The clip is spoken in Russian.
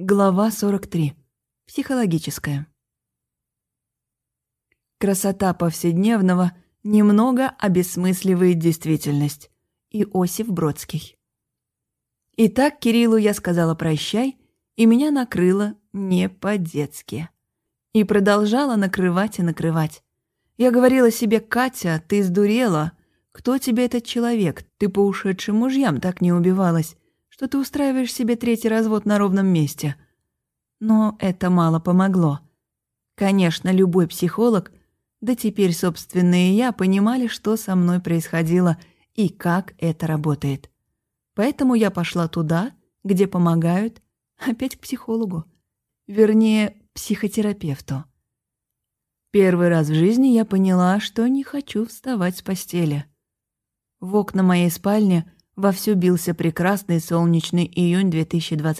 Глава 43. Психологическая. Красота повседневного немного обесмысливает действительность. Иосиф Бродский. Итак, Кириллу я сказала прощай, и меня накрыло не по-детски. И продолжала накрывать и накрывать. Я говорила себе, Катя, ты сдурела. Кто тебе этот человек? Ты по ушедшим мужьям так не убивалась что ты устраиваешь себе третий развод на ровном месте. Но это мало помогло. Конечно, любой психолог, да теперь, собственно, и я, понимали, что со мной происходило и как это работает. Поэтому я пошла туда, где помогают, опять к психологу. Вернее, психотерапевту. Первый раз в жизни я поняла, что не хочу вставать с постели. В окна моей спальни – Вовсю бился прекрасный солнечный июнь 2020